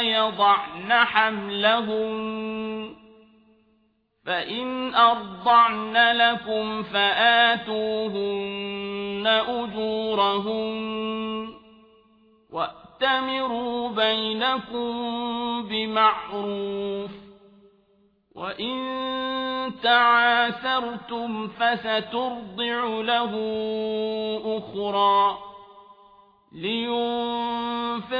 يضعن حملهن. فإن أرضعن لكم فآتوهن أجورهن. وأتمروا بينكم بمعروف. وإن تعاسرتم فسترضع له أخرى.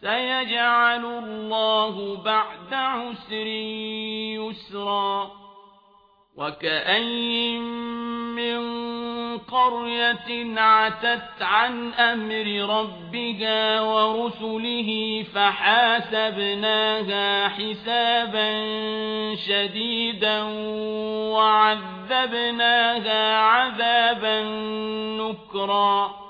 سيجعل الله بعد عسر يسرا. وكأي من قرية عتت عن أمر ربها ورسله فحاسبناها حسابا شديدا وعذبناها عذابا نكرا.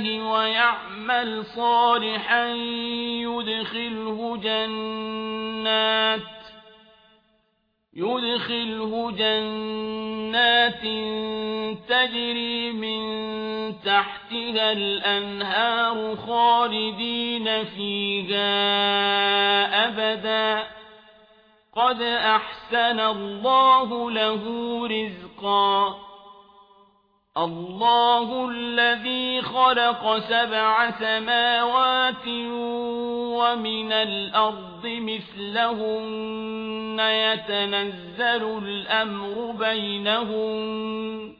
بالله ويعمل صالحا يدخله جنات يدخله جنات تجري من تحتها الأنهار خالدين فيها أبدا. قد أحسن الله له رزقا. الله الذي خلق سبع سماوات ومن الأرض مثلهن يتنزل الأمر بينهن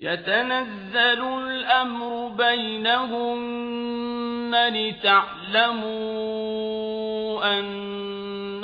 يتنزل الأمر بينهن لتعلموا أن